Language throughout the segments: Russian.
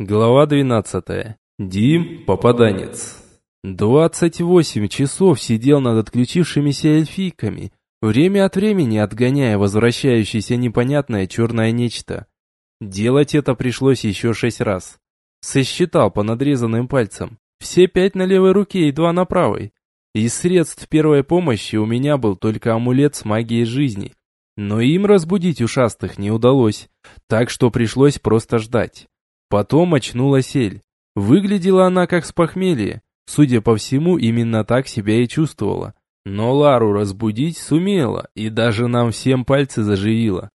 Глава 12. Дим, попаданец. 28 часов сидел над отключившимися эльфийками, время от времени отгоняя возвращающееся непонятное черное нечто. Делать это пришлось еще шесть раз. Сосчитал по надрезанным пальцам. Все пять на левой руке и два на правой. Из средств первой помощи у меня был только амулет с магией жизни. Но им разбудить ушастых не удалось, так что пришлось просто ждать. Потом очнулась Эль. Выглядела она как с похмелья. Судя по всему, именно так себя и чувствовала. Но Лару разбудить сумела, и даже нам всем пальцы заживила.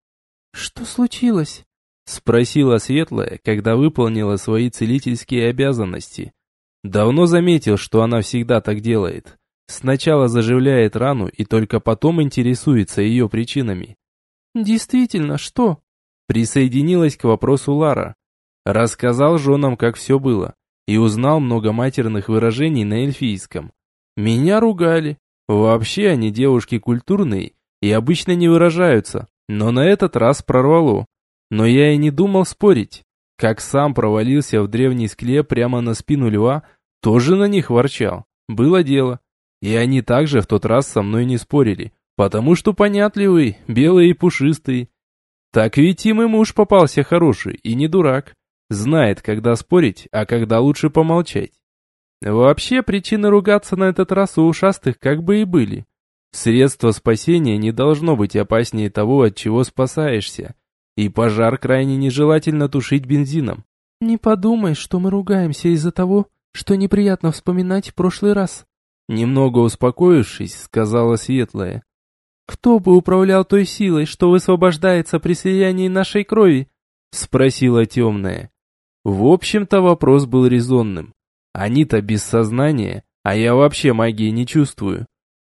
«Что случилось?» Спросила Светлая, когда выполнила свои целительские обязанности. Давно заметил, что она всегда так делает. Сначала заживляет рану и только потом интересуется ее причинами. «Действительно, что?» Присоединилась к вопросу Лара. Рассказал женам, как все было, и узнал много матерных выражений на эльфийском. Меня ругали. Вообще они девушки культурные и обычно не выражаются, но на этот раз прорвало. Но я и не думал спорить. Как сам провалился в древний склеп прямо на спину льва, тоже на них ворчал. Было дело. И они также в тот раз со мной не спорили, потому что понятливый, белый и пушистый. Так ведь им и муж попался хороший, и не дурак. Знает, когда спорить, а когда лучше помолчать. Вообще, причины ругаться на этот раз у ушастых как бы и были. Средство спасения не должно быть опаснее того, от чего спасаешься. И пожар крайне нежелательно тушить бензином. «Не подумай, что мы ругаемся из-за того, что неприятно вспоминать в прошлый раз». Немного успокоившись, сказала Светлая. «Кто бы управлял той силой, что высвобождается при слиянии нашей крови?» Спросила темная. В общем-то, вопрос был резонным. Они-то без сознания, а я вообще магии не чувствую.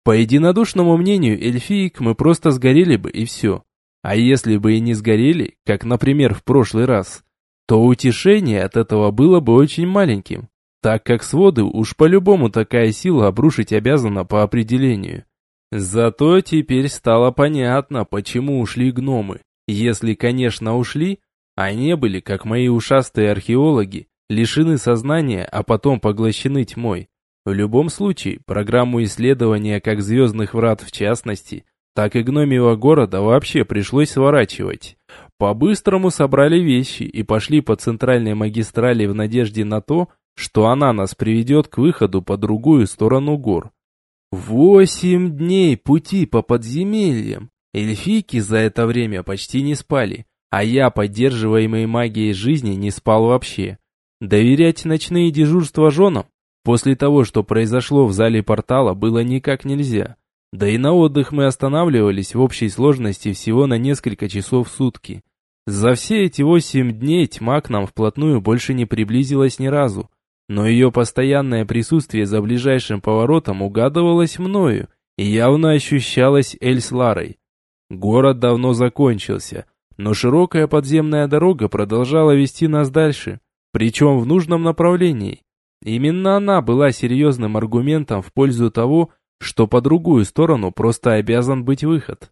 По единодушному мнению эльфиек мы просто сгорели бы и все. А если бы и не сгорели, как, например, в прошлый раз, то утешение от этого было бы очень маленьким, так как своды уж по-любому такая сила обрушить обязана по определению. Зато теперь стало понятно, почему ушли гномы. Если, конечно, ушли, не были, как мои ушастые археологи, лишены сознания, а потом поглощены тьмой. В любом случае, программу исследования как звездных врат в частности, так и гномьего города вообще пришлось сворачивать. По-быстрому собрали вещи и пошли по центральной магистрали в надежде на то, что она нас приведет к выходу по другую сторону гор. Восемь дней пути по подземельям. Эльфийки за это время почти не спали. А я, поддерживаемый магией жизни, не спал вообще. Доверять ночные дежурства женам после того, что произошло в зале портала, было никак нельзя. Да и на отдых мы останавливались в общей сложности всего на несколько часов в сутки. За все эти восемь дней тьма к нам вплотную больше не приблизилась ни разу, но ее постоянное присутствие за ближайшим поворотом угадывалось мною и явно ощущалось Эль с Ларой. Город давно закончился, но широкая подземная дорога продолжала вести нас дальше, причем в нужном направлении. Именно она была серьезным аргументом в пользу того, что по другую сторону просто обязан быть выход.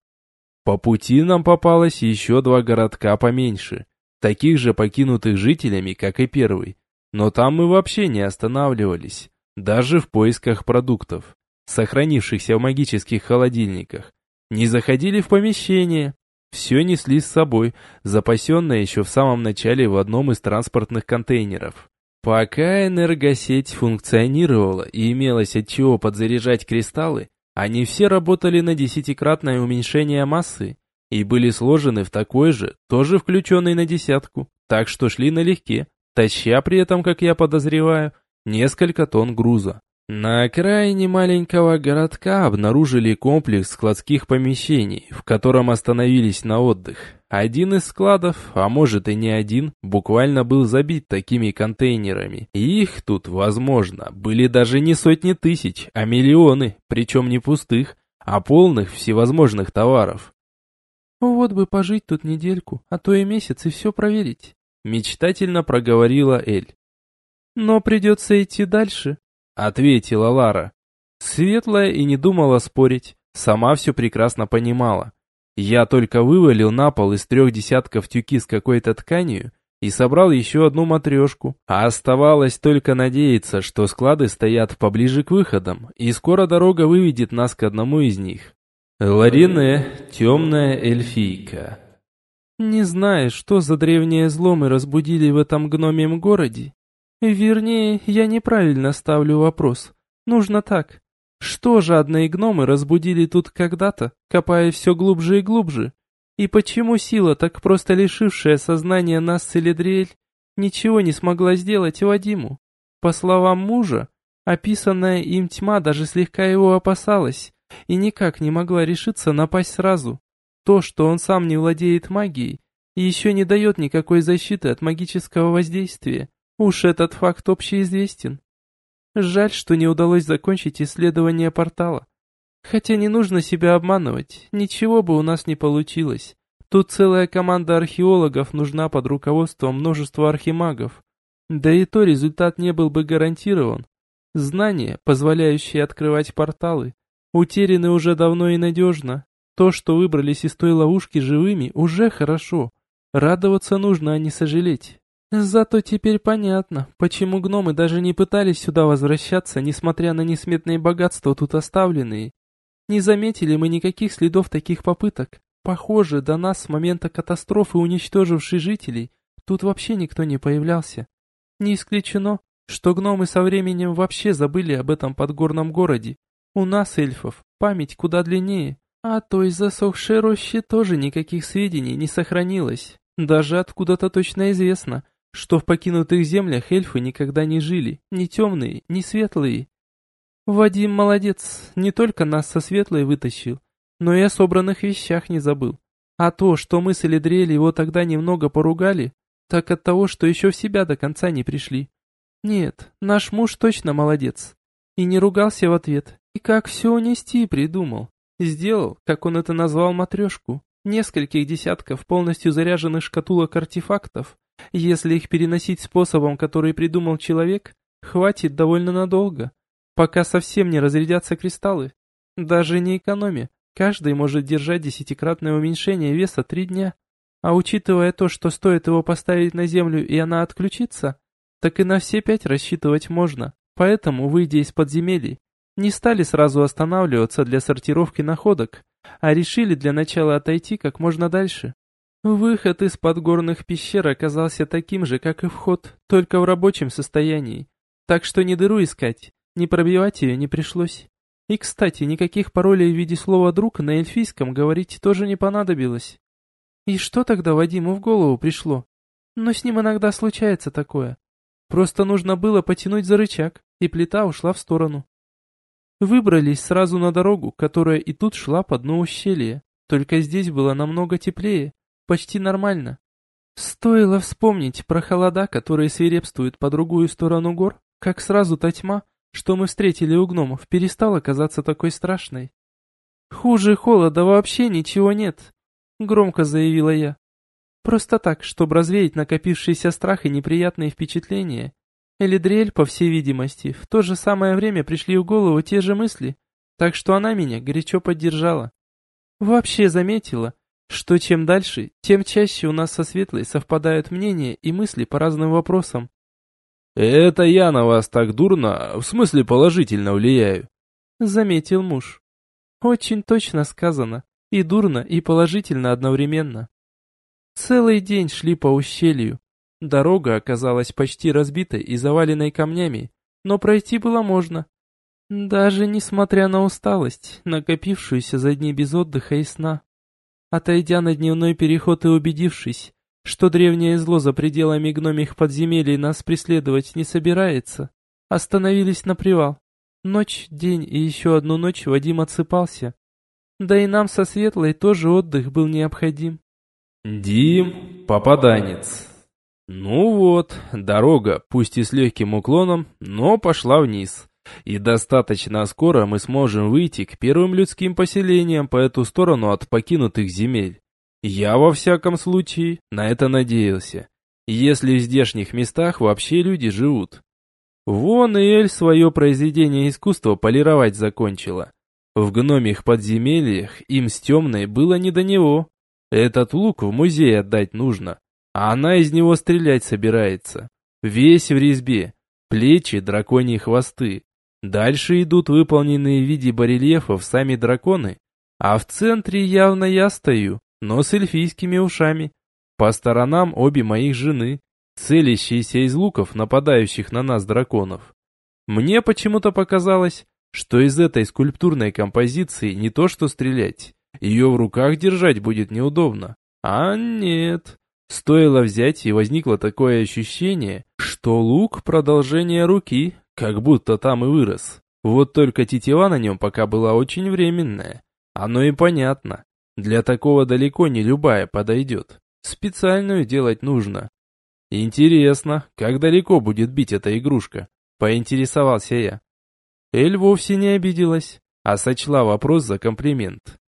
По пути нам попалось еще два городка поменьше, таких же покинутых жителями, как и первый. Но там мы вообще не останавливались, даже в поисках продуктов, сохранившихся в магических холодильниках. Не заходили в помещение, все несли с собой, запасенное еще в самом начале в одном из транспортных контейнеров. Пока энергосеть функционировала и имелось от чего подзаряжать кристаллы, они все работали на десятикратное уменьшение массы и были сложены в такой же, тоже включенный на десятку, так что шли налегке, таща при этом, как я подозреваю, несколько тонн груза. На окраине маленького городка обнаружили комплекс складских помещений, в котором остановились на отдых. Один из складов, а может и не один, буквально был забит такими контейнерами. И их тут, возможно, были даже не сотни тысяч, а миллионы, причем не пустых, а полных всевозможных товаров. «Вот бы пожить тут недельку, а то и месяц, и все проверить», мечтательно проговорила Эль. «Но придется идти дальше, ответила Лара. Светлая и не думала спорить, сама все прекрасно понимала. Я только вывалил на пол из трех десятков тюки с какой-то тканью, и собрал еще одну матрешку. А оставалось только надеяться, что склады стоят поближе к выходам, и скоро дорога выведет нас к одному из них. Ларине, темная эльфийка. Не знаешь, что за древнее зло мы разбудили в этом гномьем городе? Вернее, я неправильно ставлю вопрос. Нужно так. Что жадные гномы разбудили тут когда-то, копая все глубже и глубже? И почему сила, так просто лишившая сознания нас Целедриэль, ничего не смогла сделать Вадиму? По словам мужа, описанная им тьма даже слегка его опасалась и никак не могла решиться напасть сразу. То, что он сам не владеет магией еще не дает никакой защиты от магического воздействия, уж этот факт общеизвестен. Жаль, что не удалось закончить исследование портала. Хотя не нужно себя обманывать, ничего бы у нас не получилось. Тут целая команда археологов нужна под руководством множества архимагов. Да и то результат не был бы гарантирован. Знания, позволяющие открывать порталы, утеряны уже давно и надежно. То, что выбрались из той ловушки живыми, уже хорошо. Радоваться нужно, а не сожалеть. Зато теперь понятно, почему гномы даже не пытались сюда возвращаться, несмотря на несметные богатства тут оставленные. Не заметили мы никаких следов таких попыток. Похоже, до нас с момента катастрофы, уничтожившей жителей, тут вообще никто не появлялся. Не исключено, что гномы со временем вообще забыли об этом подгорном городе. У нас, эльфов, память куда длиннее, а той засохшей рощи тоже никаких сведений не сохранилось. Даже откуда-то точно известно, что в покинутых землях эльфы никогда не жили, ни темные, ни светлые. Вадим молодец, не только нас со светлой вытащил, но и о собранных вещах не забыл. А то, что мы с Элидриэль его тогда немного поругали, так от того, что еще в себя до конца не пришли. Нет, наш муж точно молодец. И не ругался в ответ, и как все унести придумал. Сделал, как он это назвал, матрешку. Нескольких десятков полностью заряженных шкатулок артефактов, если их переносить способом, который придумал человек, хватит довольно надолго, пока совсем не разрядятся кристаллы. Даже не экономя, каждый может держать десятикратное уменьшение веса три дня. А учитывая то, что стоит его поставить на землю и она отключится, так и на все пять рассчитывать можно. Поэтому, выйдя из подземелий, не стали сразу останавливаться для сортировки находок, а решили для начала отойти как можно дальше. Выход из подгорных пещер оказался таким же, как и вход, только в рабочем состоянии. Так что ни дыру искать, ни пробивать ее не пришлось. И, кстати, никаких паролей в виде слова «друг» на эльфийском говорить тоже не понадобилось. И что тогда Вадиму в голову пришло? Но с ним иногда случается такое. Просто нужно было потянуть за рычаг, и плита ушла в сторону. Выбрались сразу на дорогу, которая и тут шла по дну ущелья, только здесь было намного теплее, почти нормально. Стоило вспомнить про холода, которые свирепствуют по другую сторону гор, как сразу та тьма, что мы встретили у гномов, перестала казаться такой страшной. «Хуже холода вообще ничего нет», — громко заявила я. Просто так, чтобы развеять накопившийся страх и неприятные впечатления. Элидриэль, по всей видимости, в то же самое время пришли в голову те же мысли, так что она меня горячо поддержала. Вообще заметила, что чем дальше, тем чаще у нас со Светлой совпадают мнения и мысли по разным вопросам. «Это я на вас так дурно, в смысле положительно влияю», — заметил муж. «Очень точно сказано, и дурно, и положительно одновременно». Целый день шли по ущелью. Дорога оказалась почти разбитой и заваленной камнями, но пройти было можно. Даже несмотря на усталость, накопившуюся за дни без отдыха и сна. Отойдя на дневной переход и убедившись, что древнее зло за пределами гномих подземелий нас преследовать не собирается, остановились на привал. Ночь, день и еще одну ночь Вадим отсыпался. Да и нам со Светлой тоже отдых был необходим. Дим, попаданец. Ну вот, дорога, пусть и с легким уклоном, но пошла вниз. И достаточно скоро мы сможем выйти к первым людским поселениям по эту сторону от покинутых земель. Я, во всяком случае, на это надеялся. Если в здешних местах вообще люди живут. Вон и Эль свое произведение искусства полировать закончила. В гномих подземельях им с темной было не до него. Этот лук в музей отдать нужно. А она из него стрелять собирается. Весь в резьбе, плечи, драконьи хвосты. Дальше идут выполненные в виде барельефов сами драконы, а в центре явно я стою, но с эльфийскими ушами. По сторонам обе моих жены, целящиеся из луков, нападающих на нас драконов. Мне почему-то показалось, что из этой скульптурной композиции не то что стрелять, ее в руках держать будет неудобно. А нет. Стоило взять, и возникло такое ощущение, что лук – продолжение руки, как будто там и вырос. Вот только тетива на нем пока была очень временная. Оно и понятно. Для такого далеко не любая подойдет. Специальную делать нужно. Интересно, как далеко будет бить эта игрушка? Поинтересовался я. Эль вовсе не обиделась, а сочла вопрос за комплимент.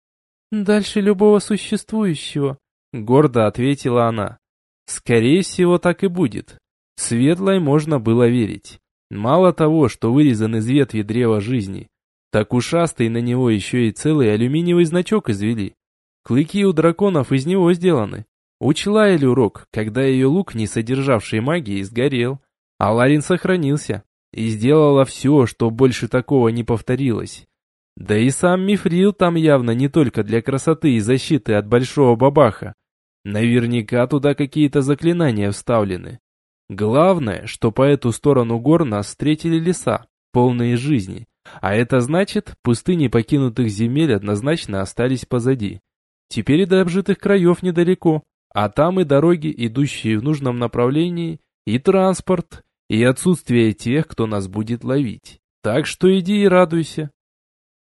«Дальше любого существующего», — гордо ответила она. «Скорее всего, так и будет. Светлой можно было верить. Мало того, что вырезан из ветви древа жизни, так ушастый на него еще и целый алюминиевый значок извели. Клыки у драконов из него сделаны. Учла Эль урок, когда ее лук, не содержавший магии, сгорел, а Ларин сохранился и сделала все, что больше такого не повторилось. Да и сам мифрил там явно не только для красоты и защиты от большого бабаха. Наверняка туда какие-то заклинания вставлены. Главное, что по эту сторону гор нас встретили леса, полные жизни. А это значит, пустыни покинутых земель однозначно остались позади. Теперь и до обжитых краев недалеко, а там и дороги, идущие в нужном направлении, и транспорт, и отсутствие тех, кто нас будет ловить. Так что иди и радуйся.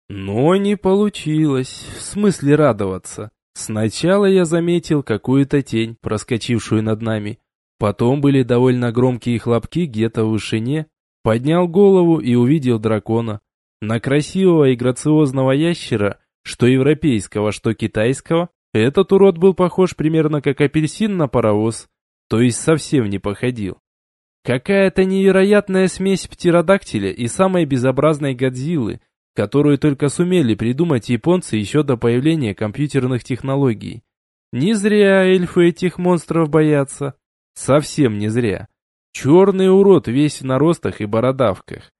Но не получилось, в смысле радоваться. Сначала я заметил какую-то тень, проскочившую над нами. Потом были довольно громкие хлопки где-то в вышине. Поднял голову и увидел дракона. На красивого и грациозного ящера, что европейского, что китайского, этот урод был похож примерно как апельсин на паровоз, то есть совсем не походил. Какая-то невероятная смесь птеродактиля и самой безобразной Годзиллы, которую только сумели придумать японцы еще до появления компьютерных технологий. Не зря эльфы этих монстров боятся. Совсем не зря. Черный урод весь в наростах и бородавках.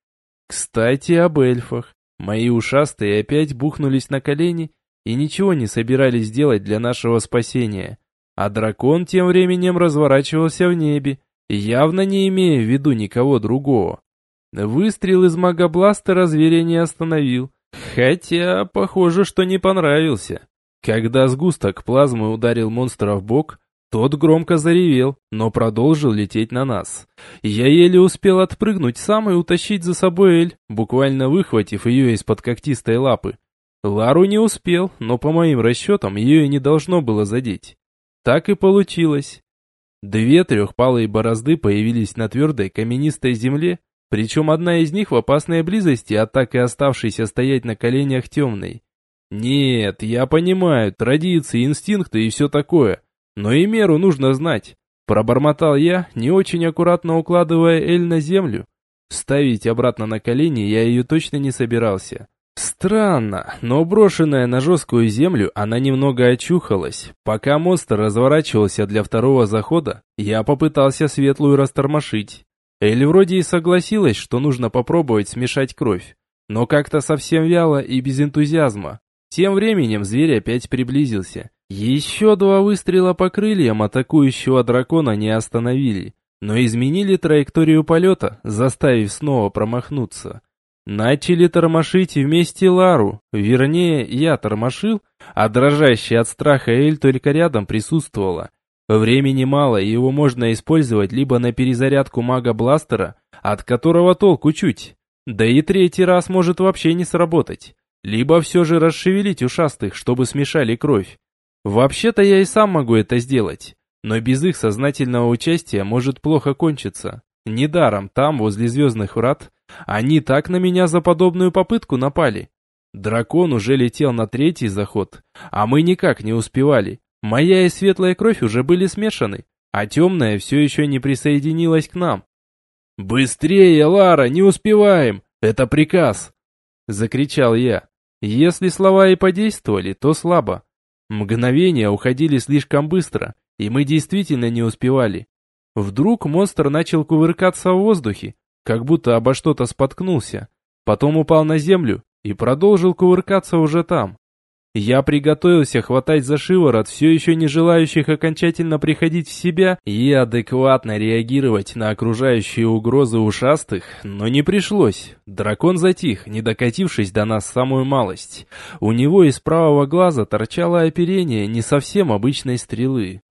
Кстати, об эльфах. Мои ушастые опять бухнулись на колени и ничего не собирались делать для нашего спасения. А дракон тем временем разворачивался в небе, явно не имея в виду никого другого. Выстрел из магобластера зверя не остановил, хотя, похоже, что не понравился. Когда сгусток плазмы ударил монстра в бок, тот громко заревел, но продолжил лететь на нас. Я еле успел отпрыгнуть сам и утащить за собой Эль, буквально выхватив ее из-под когтистой лапы. Лару не успел, но по моим расчетам ее и не должно было задеть. Так и получилось. Две трехпалые борозды появились на твердой каменистой земле, причем одна из них в опасной близости от так и оставшейся стоять на коленях темной. Нет, я понимаю, традиции, инстинкты и все такое, но и меру нужно знать. Пробормотал я, не очень аккуратно укладывая Эль на землю. Ставить обратно на колени я ее точно не собирался. Странно, но брошенная на жесткую землю, она немного очухалась. Пока монстр разворачивался для второго захода, я попытался светлую растормошить. Эль вроде и согласилась, что нужно попробовать смешать кровь, но как-то совсем вяло и без энтузиазма. Тем временем зверь опять приблизился. Еще два выстрела по крыльям атакующего дракона не остановили, но изменили траекторию полета, заставив снова промахнуться. Начали тормошить вместе Лару, вернее, я тормошил, а дрожащая от страха Эль только рядом присутствовала. Времени мало, и его можно использовать либо на перезарядку мага-бластера, от которого толку чуть, да и третий раз может вообще не сработать, либо все же расшевелить ушастых, чтобы смешали кровь. Вообще-то я и сам могу это сделать, но без их сознательного участия может плохо кончиться. Недаром там, возле звездных врат, они так на меня за подобную попытку напали. Дракон уже летел на третий заход, а мы никак не успевали. Моя и светлая кровь уже были смешаны, а темная все еще не присоединилась к нам. «Быстрее, Лара, не успеваем! Это приказ!» Закричал я. Если слова и подействовали, то слабо. Мгновения уходили слишком быстро, и мы действительно не успевали. Вдруг монстр начал кувыркаться в воздухе, как будто обо что-то споткнулся, потом упал на землю и продолжил кувыркаться уже там. Я приготовился хватать за шиворот все еще не желающих окончательно приходить в себя и адекватно реагировать на окружающие угрозы ушастых, но не пришлось. Дракон затих, не докатившись до нас самую малость. У него из правого глаза торчало оперение не совсем обычной стрелы.